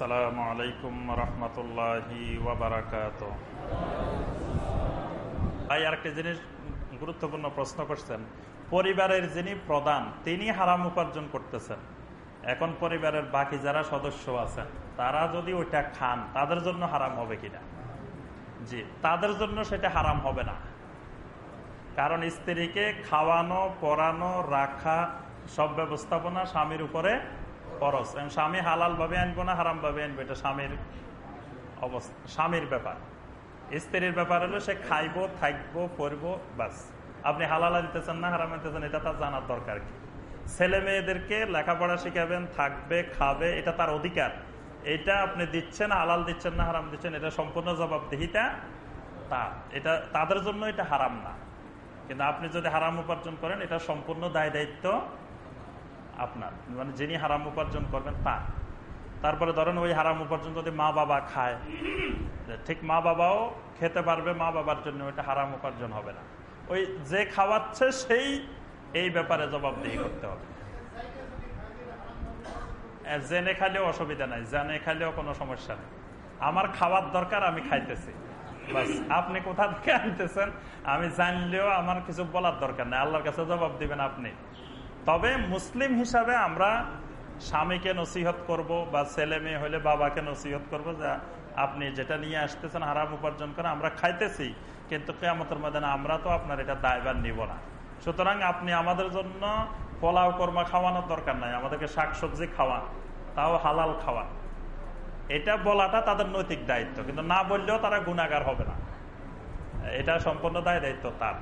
আসসালামু আলাইকুম রহমতুল্লাহি ভাই জিনিস গুরুত্বপূর্ণ প্রশ্ন করছেন। পরিবারের যিনি প্রধান, তিনি হারাম উপার্জন করতেছেন। এখন পরিবারের বাকি যারা সদস্য আছেন, তারা যদি ওইটা খান, তাদের জন্য হারাম হবে কিনা? জি, তাদের জন্য সেটা হারাম হবে না। কারণ স্ত্রীকে খাওয়ানো পরানো রাখা, সব ব্যবস্থাপনা স্বামীর উপরে খরচ স্বামী হালাল ভাবে আনব না হারাম ভাবে আনব, এটা স্বামীর অবস্থা, স্বামীর ব্যাপার। স্ত্রীর ব্যাপার হলো সে খাইবো, থাকব, পরবো, বাস। আপনি হালাল আনতেছেন না, হারাম আনতেছেন, এটা তার জানার দরকার কি? ছেলে মেয়েদেরকে লেখাপড়া শিখাবেন, থাকবে, খাবে, এটা তার অধিকার। এটা আপনি দিচ্ছেন, হালাল দিচ্ছেন না, হারাম দিচ্ছেন, এটা সম্পূর্ণ জবাবদিহিতা তার। এটা তাদের জন্য এটা হারাম না। কিন্তু আপনি যদি হারাম উপার্জন করেন, এটা সম্পূর্ণ দায় দায়িত্ব আপনার মানে যিনি হারাম উপার্জন করবেন তার। তারপরে ধরেন ওই হারাম উপার্জন যদি মা বাবা খায় ঠিক মা বাবাও খেতে পারবে, মা বাবার জন্য ওইটা হারাম উপার্জন হবে না। ওই যে খাওয়াচ্ছে সেই এই ব্যাপারে জবাবদিহি করতে হবে। জেনে খাইলেও অসুবিধা নাই, জেনে খাইলেও কোনো সমস্যা নেই। আমার খাওয়ার দরকার, আমি খাইতেছি। আপনি কোথা থেকে আনতেছেন? আমি জানলেও আমার কিছু বলার দরকার নেই। আল্লাহর কাছে জবাব দিবেন আপনি। তবে মুসলিম হিসাবে আমরা স্বামীকে নসিহত করব বা ছেলে মেয়ে হলে বাবাকে নসিহত করব যে আপনি যেটা নিয়ে আসতেছেন হারাম উপার্জন করে আমরা খাইতেছি, কিন্তু কেয়ামতের মধ্যে আমরা তো আপনার এটা দায়বার নিব না। সুতরাং আপনি আমাদের জন্য পোলাও কর্মা খাওয়ানোর দরকার নাই, আমাদেরকে শাকসবজি খাওয়া, তাও হালাল খাওয়া। এটা বলাটা তাদের নৈতিক দায়িত্ব, কিন্তু না বললেও তারা গুণাগার হবে না। এটা সম্পূর্ণ দায় দায়িত্ব তার।